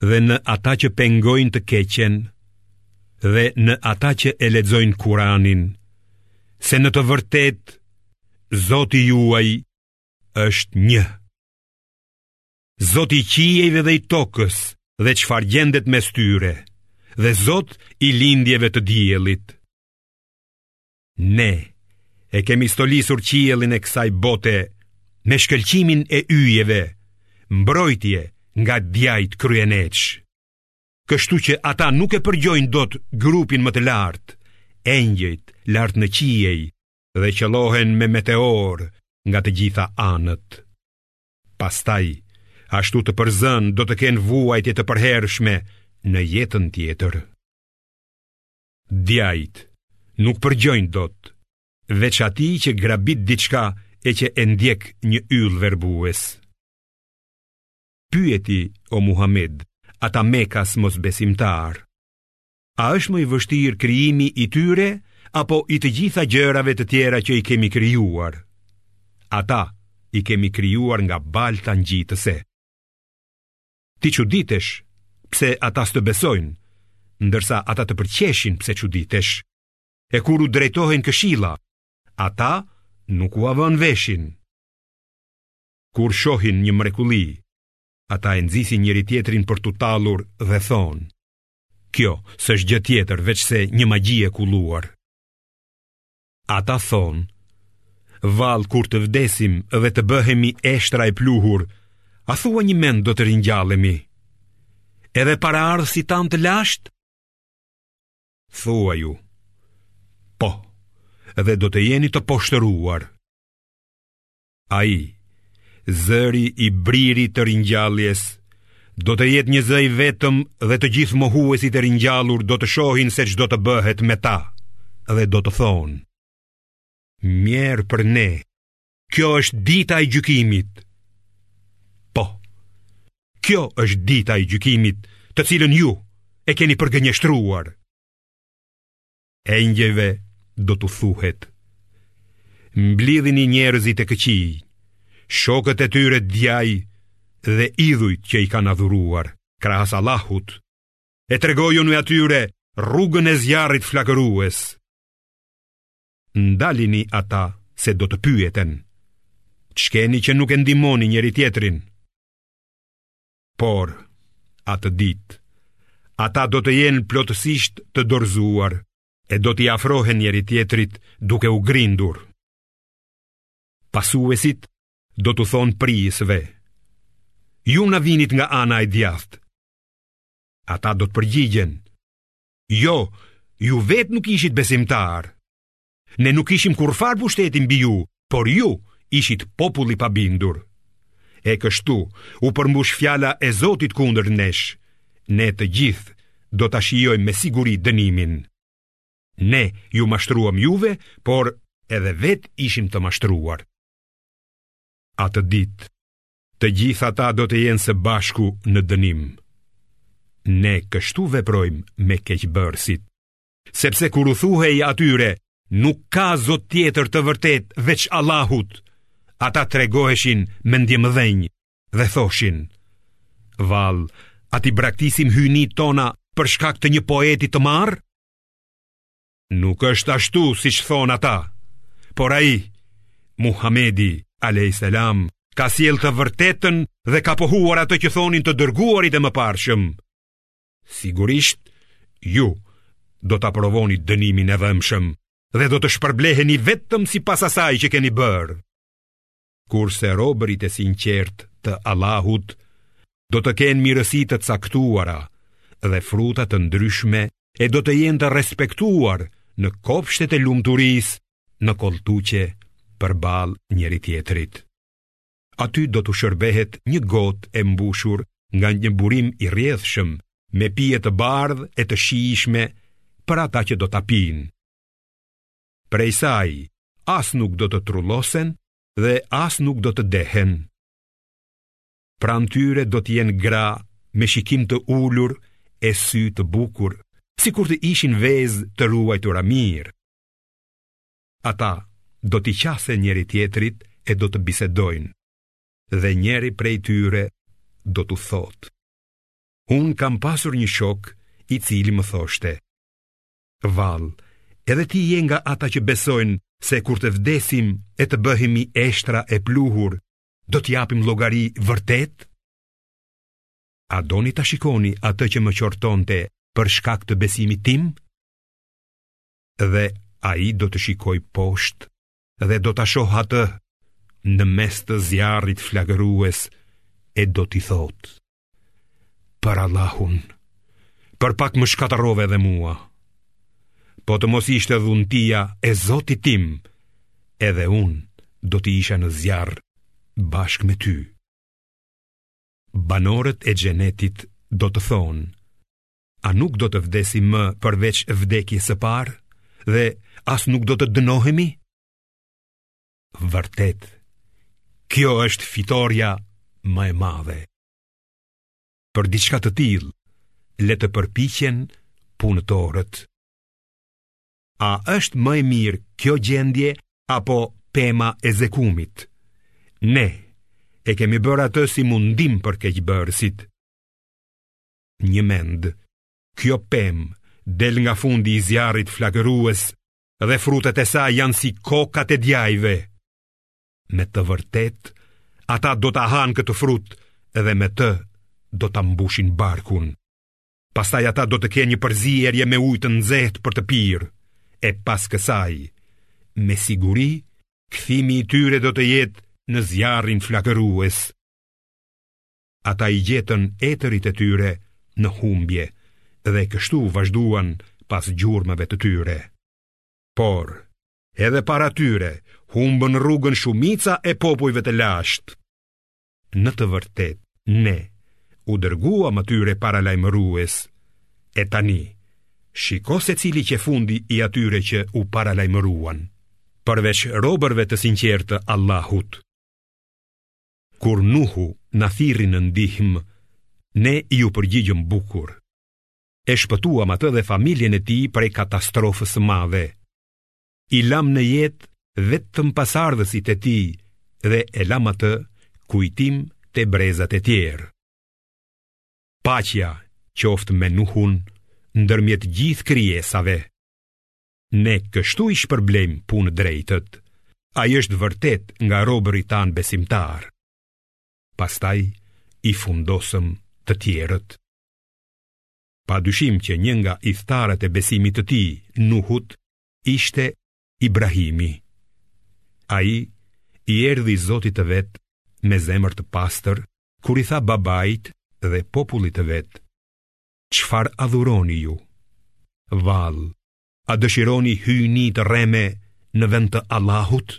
dhe në ata që pengojnë të keqen dhe në ata që e lexojnë Kur'anin se në të vërtetë Zoti juaj është një, Zoti i qiejve dhe i tokës dhe çfarë gjendet mes tyre dhe Zot i lindjeve të diellit Ne e kemi stolisur qiellin e kësaj bote me shkëlqimin e yjeve, mbrojtje nga djajtë kryeneçë. Kështu që ata nuk e përgjojnë dot grupin më të lartë, engjëjt lart në qiej dhe qëllohen me meteorë nga të gjitha anët. Pastaj, ashtu të përzënë do të kenë vuajtje të përhershme në jetën tjetër. Djajtë nuk përgjojnë dot, veç atij që grabit diçka e që e ndjek një yll verbues. Pyeti, o Muhammed, ata mekas mosbesimtarë. A është më i vështirë krijimi i tyre apo i të gjitha gjërave të tjera që i kemi krijuar? Ata i kemi krijuar nga balta ngjitëse. Ti çuditesh pse ata s'të besojnë, ndërsa ata të përqeshin pse çuditesh. E kur u drejtohen këshilla, ata nuk ua vënë veshin. Kur shohin një mrekulli, ata e nxisin njëri-tjetrin për t'u tallur dhe thonë: Kjo s'është gjë tjetër veçse një magji e kulluar. Ata thonë, vallë kur të vdesim dhe të bëhemi eshtra e pluhur, a thua njëmend do të ringjallemi? Edhe paraardhësit tanë të lashtë? Thuaju, po, dhe do të jeni të poshtëruar. Ai, zëri i bririt të ringjalljes, do të jetë një zë i vetëm dhe të gjithë mohuesit e ringjallur do të shohin se ç'do të bëhet me ta dhe do të thonë: Mjerë për ne, kjo është dita e gjykimit. Po. Kjo është dita e gjykimit, të cilën ju e keni përgënjeshtruar. Engjëjve do t'u thuhet, mblidhini njerëzit e këqij, shokët e tyre djaj dhe idhujt që i kanë adhuruar, krahas Allahut, e tregojuni atyre rrugën e zjarrit flakërues. Ndalini ata se do të pyeten, ç'keni që nuk e ndihmoni njëri-tjetrin, Por, atë ditë, ata do të jenë plotësisht të dorëzuar e do t'i afrohen njëri-tjetrit duke u grindur. Pasuesit do t'u thonë prijësve, ju na vinit nga ana e djathtë. Ata do të përgjigjen, jo, ju vetë nuk ishit besimtarë. Ne nuk kishim kurrfarë pushteti mbi ju, por ju ishit popull i pabindur. E kështu u përmbush fjala e Zotit kundër nesh. Ne të gjithë do ta shijojmë me siguri dënimin. Ne ju mashtruam juve, por edhe vetë ishim të mashtruar. Atë ditë të gjithë ata do të jenë së bashku në dënim. Ne kështu veprojmë me keqbërësit. Sepse kur u thuhej atyre, nuk ka zot tjetër të vërtetë veç Allahut, ata tregoheshin mendjemëdhenj dhe thoshin, Vallë, a t'i braktisim hyjnitë tona për shkak të një poeti të marrë? Nuk është ashtu siç thonë ata, por ai, Muhamedi, a.s. ka sjellë të vërtetën dhe ka pohuar atë që thonin të dërguarit e mëparshëm, Sigurisht, ju do ta provoni dënimin e dhembshëm dhe do të shpërbleheni vetëm sipas asaj që keni bërë. Kurse robërit e sinqertë të Allahut do të kenë mirësi të caktuara dhe fruta të ndryshme e do të jenë të respektuar në kopshtet e lumturisë në kolltuqe përballë njëri-tjetrit. Aty do t'u shërbehet një gotë e mbushur nga një burim i rrjedhshëm me pije të bardhë e të shijshme për ata që do ta pinë. Prej saj, as nuk do të trullosen dhe as nuk do të dehen. Pranë tyre do të jenë gra me shikim të ulur e sy të bukur, sikur të ishin vezë të ruajtura mirë. Ata do t'i qasen njëri-tjetrit e do të bisedojnë, dhe njëri prej tyre do të thotë. Unë kam pasur një shok i cili më thoshte, Vallë, edhe ti je nga ata që besojnë se kur të vdesim e të bëhemi eshtra e pluhur, do të japim llogari vërtet? A doni ta shikoni atë që më qortonte për shkak të besimit tim? dhe ai do të shikojë poshtë dhe do ta shohë atë në mes të zjarrit flagërues e do t'i thotë Për Allahun, për pak më shkatërrove dhe mua Po të mos ishte dhuntia e zotit tim Edhe unë do të isha në zjarr bashkë me ty Banorët e xhenetit do të thonë A nuk do të vdesim më përveç vdekjes së parë dhe as nuk do të dënohemi? Vërtet, kjo është fitorja më e madhe. Për diçka të tillë, le të përpiqen punëtorët. A është më e mirë kjo gjendje apo pema e zekumit? Ne e kemi bërë atë si mundim për keqbërësit. Njëmend. Kjo pemë del nga fundi i zjarrit flakërues dhe frutet e saj janë si kokat e djajve. Me të vërtetë, ata do ta hanë këtë frut dhe me të do ta mbushin barkun. Pastaj ata do të kenë një përzierje me ujë të nxehtë për të pirë e pas kësaj me siguri kthimi i tyre do të jetë në zjarrin flakërues. ata i gjetën etërit e tyre në humbje dhe kështu vazhduan pas gjurmëve të tyre. Por, edhe para tyre, humbën rrugën shumica e popujve të lashtë. Në të vërtetë, ne u dërguam atyre paralajmërues, e tani, shiko se cili qe fundi i atyre që u paralajmëruan, përveç robërve të sinqertë të Allahut. Kur Nuhu na thirri në ndihmë, ne iu përgjigjëm bukur. E shpëtuam atë dhe familjen e tij prej katastrofës së madhe. I lamë në jetë vetëm pasardhësit e tij dhe e lamë atë kujtim te brezat e tjerë. Paqja qoftë me Nuhun ndërmjet gjithë krijesave. Ne kështu i shpërblejmë punëdrejtët. Ai është vërtet nga robërit tanë besimtarë. Pastaj i fundosëm të tjerët. Pa dyshim që një nga ithtarët e besimit të tij, Nuhut, ishte Ibrahimi. Ai i erdhi zotit të vet me zemër të pastër, kur i tha babait dhe popullit të vet, Çfarë adhuroni ju? Vallë, a dëshironi hyjni të rreme në vend të Allahut?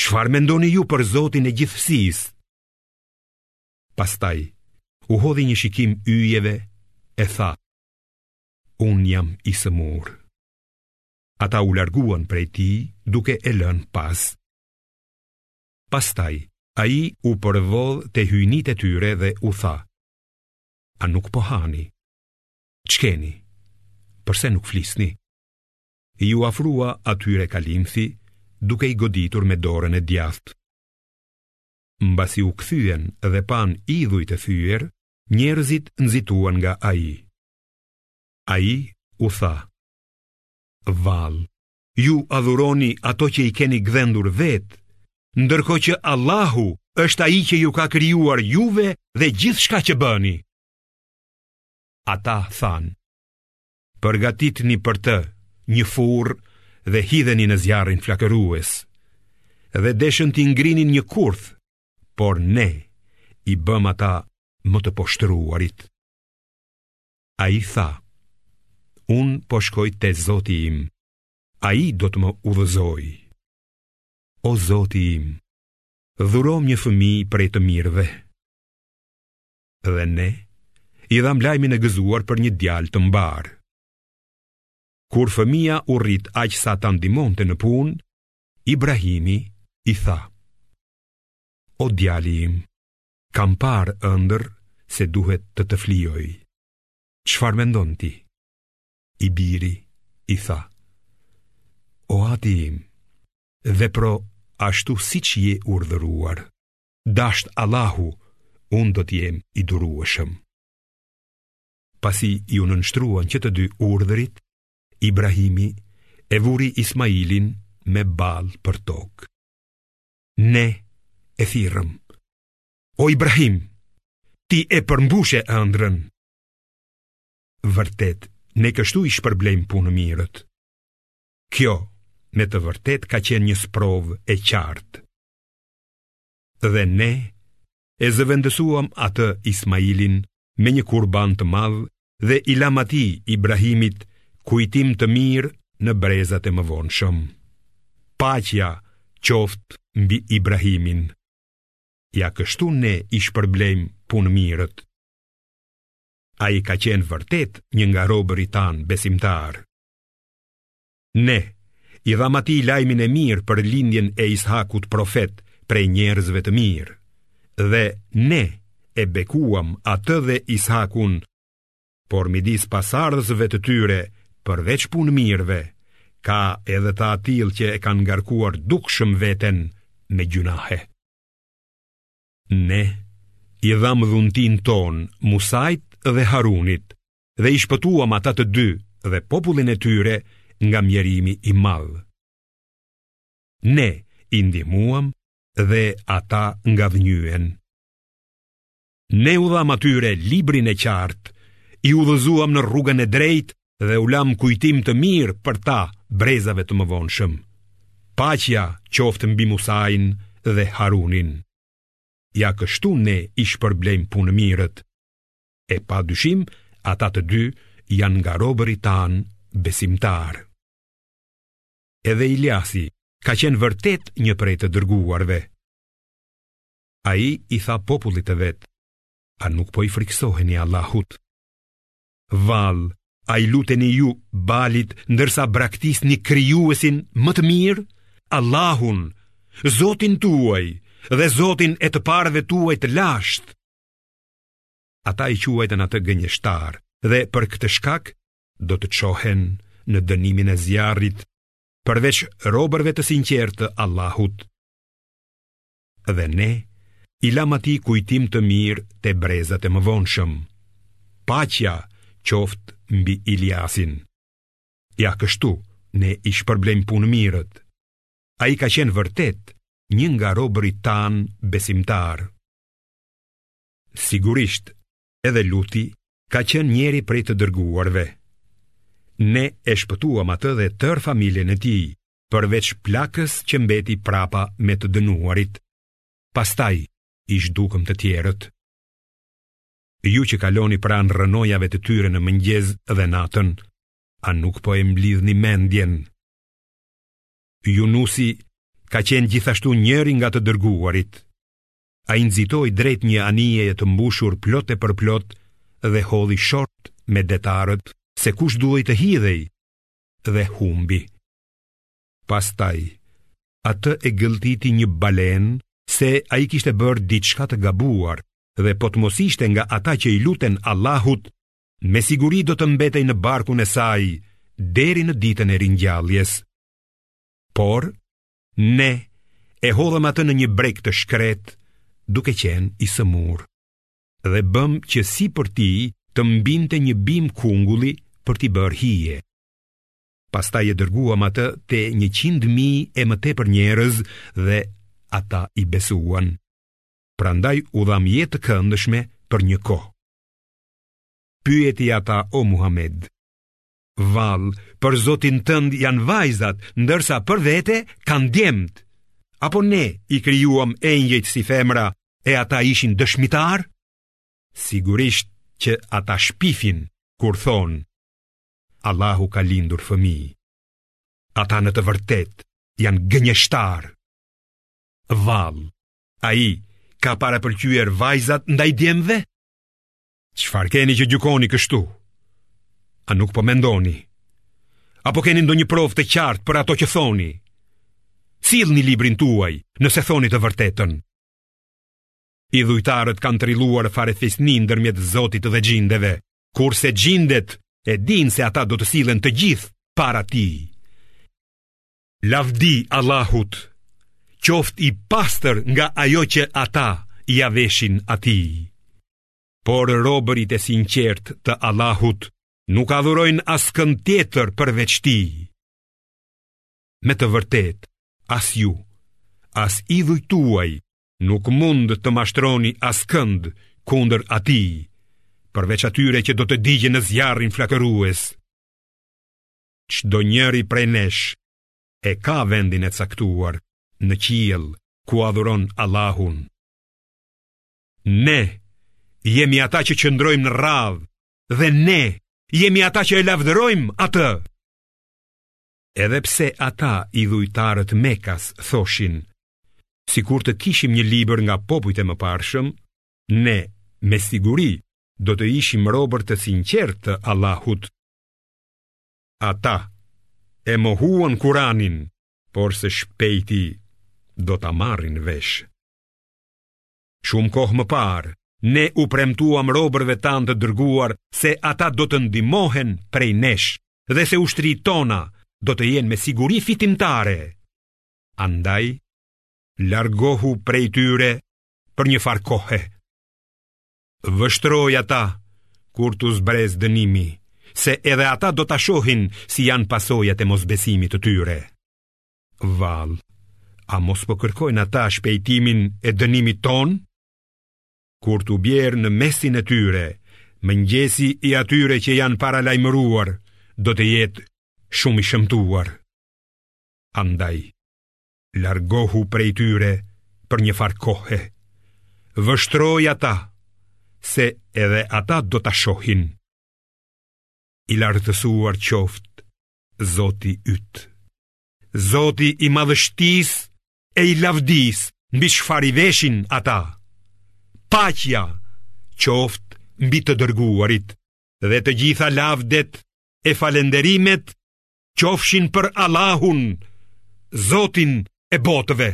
Çfarë mendoni ju për Zotin e gjithësisë? Pastaj, u hodhi një shikim yjeve e tha, unë jam i sëmurë. Ata u larguan prej tij duke e lënë pas. Pastaj, ai u përvodh te hyjnitë e tyre dhe u tha, A nuk po hani? Ç'keni? Përse nuk flisni? Iu afrua atyre kalimthi, duke i goditur me dorën e djathtë. Mbasi u kthyen dhe panë idhujt e thyer, njerëzit nxituan nga ai. Ai u tha: Vallë, ju adhuroni ato që i keni gdhendur vetë, ndërkohë që Allahu është ai që ju ka krijuar juve dhe gjithçka që bëni. Ata thanë, përgatitni për të një furrë dhe hidheni në zjarrin flakërues, dhe deshën t'i ngrinin një kurth, por ne i bëmë ata më të poshtëruarit. Ai tha, unë po shkoj te Zoti im, ai do të më udhëzojë. O Zoti im, dhuromë një fëmijë prej të mirëve. Dhe ne, i dhamë lajmin e gëzuar për një djalë të mbarë. Kur fëmija u rrit aq sa ta ndihmonte në punë, Ibrahimi i tha: O djali im, Kam parë ëndërr se duhet të të flijoj. Çfarë mendon ti? I biri i tha. O ati im, vepro ashtu siç je urdhëruar, dashtë Allahu, unë do të jem i durueshëm. Pasi iu nënshtruan që të dy urdhrit, Ibrahimi e vuri Ismailin me ballë për tokë. Ne e thirrëm. O Ibrahim, ti e përmbushe ëndrrën. Vërtet, ne kështu i shpërblejmë punëmirët. Kjo, me të vërtetë, ka qenë një sprovë e qartë. Dhe ne e zëvendësuam atë Ismailin me një kurban të madh dhe i lamë atij Ibrahimit kujtim të mirë në brezat e mëvonshëm. Paqja qoftë mbi Ibrahimin. Ja kështu ne i shpërblejmë punëmirët. Ai ka qenë vërtet një nga robërit tanë besimtarë. Ne, i dhamë atij lajmin e mirë për lindjen e Ishakut profet prej njerëzve të mirë, dhe ne e bekuam atë dhe Ishakun, por midis pasardhësve të tyre, përveç punëmirëve, ka edhe të atillë që e kanë ngarkuar dukshëm veten me gjynahe. Ne, i dhamë dhuntinë tonë, Musait dhe Harunit, dhe i shpëtuam ata të dy dhe popullin e tyre nga mjerimi i madh. Ne i ndihmuam dhe ata ngadhënjyen. Ne u dhamë atyre librin e qartë, i udhëzuam në rrugën e drejtë dhe u lamë kujtim të mirë për ta brezave të mëvonshëm. Paqja qoftë mbi Musain dhe Harunin. Ja kështu ne i shpërblejmë punëmirët. E pa dyshim, ata të dy janë nga robërit tanë besimtarë. Edhe Iljasi ka qenë vërtet një prej të dërguarve. Ai i tha popullit të vet, a nuk po i frikësoheni Allahut. Vallë, a i luteni ju Balit ndërsa braktisni krijuesin më të mirë, Allahun, Zotin tuaj dhe Zotin e të parëve tuaj të lashtë. Ata e quajtën atë gënjeshtar dhe për këtë shkak do të çohen në dënimin e zjarrit përveç robërve të sinqertë të Allahut. Dhe ne i lamë atij kujtim të mirë te brezat e mëvonshëm. Paqja qoftë mbi Iljasin. Ja kështu ne i shpërblejmë punëmirët. Ai ka qenë vërtet një nga robërit tanë besimtarë. Sigurisht, edhe Luti ka qenë njëri prej të dërguarve. Ne e shpëtuam atë dhe tërë familjen e tij, përveç plakës që mbeti prapa me të dënuarit. Pastaj i zhdukëm të tjerët. Ju që kaloni pranë rrënojave të tyre në mëngjes dhe natën, a nuk po e mblidhni mendjen? Junusi ka qenë gjithashtu njëri nga të dërguarit. Ai nxitoi drejt një anijeje të mbushur plot e përplot dhe hodhi short me detarët se kush duhej të hidhej dhe humbi. Pastaj, atë e gëlltiti një balenë se ai kishte bërë diçka të gabuar dhe po të mos ishte nga ata që i luten Allahut, me siguri do të mbetej në barkun e saj deri në ditën e ringjalljes. Por, Ne e hodhëm atë në një breg të shkretë, duke qenë i sëmurë, dhe bëmë që sipër tij të mbinte një bimë kungulli për t'i bërë hije. Pastaj e dërguam atë te njëqind mijë e më tepër njerëz dhe ata i besuan. Prandaj u dhamë jetë të këndshme për një kohë. Pyeti ata o Muhammed, Vallë, për zotin tënd janë vajzat, ndërsa për vete kanë djemtë. Apo ne i krijuam engjëjt si femra e ata ishin dëshmitarë? Sigurisht që ata shpifin kur thonë Allahu ka lindur fëmijë. Ata në të vërtet janë gënjeshtar. Vallë, ai ka parapëlqyer vajzat ndaj djemve? Çfarë keni që gjykoni kështu? A nuk po mendoni? Apo keni ndonjë provë të qartë për ato që thoni? Sillni librin tuaj, nëse thoni të vërtetën. Idhujtarët kanë trilluar farefisni ndërmjet Zotit dhe xhindeve, kurse xhindet e dinë se ata do të sillen të gjithë para tij. Lavdi Allahut, qoftë i pastër nga ajo që ata ia veshin atij. Por robërit e sinqertë të Allahut nuk adhurojnë askënd tjetër përveç tij. Me të vërtetë, as ju, as idhujt tuaj, nuk mund të mashtroni askënd kundër atij, përveç atyre që do të digjen në zjarrin flakërues. Çdonjëri prej nesh e ka vendin e caktuar në qiell ku adhuron Allahun. Ne jemi ata që qëndrojmë në radhë dhe ne jemi ata që e lavdërojmë atë. Edhe pse ata idhujtarët mekas thoshin, sikur të kishim një libër nga popujt e mëparshëm, ne me siguri do të ishim robër të sinqertë të Allahut. Ata e mohuan Kuranin, porse shpejti do ta marrin vesh. Shumë kohë më parë, ne u premtuam robërve tanë të dërguar se ata do të ndihmohen prej nesh dhe se ushtritë tona do të jenë me siguri fitimtare. Andaj, largohu prej tyre për njëfarë kohe. Vështroji ata kur t'u zbresë dënimi, se edhe ata do ta shohin si janë pasojat e mosbesimit të tyre. Vallë, a mos po kërkojnë ata shpejtimin e dënimit tonë? Kur t'u bjerë në mesin e tyre, mëngjesi i atyre që janë paralajmëruar, do të jetë shumë i shëmtuar. Andaj, largohu prej tyre për njëfarë kohe, vështroji ata, se edhe ata do ta shohin. I lartësuar qoftë Zoti yt. Zoti i madhështisë e i lavdisë mbi çfarë i veshin ata. Paqja qoftë mbi të dërguarit dhe të gjitha lavdet e falënderimet qofshin për Allahun, Zotin e botëve.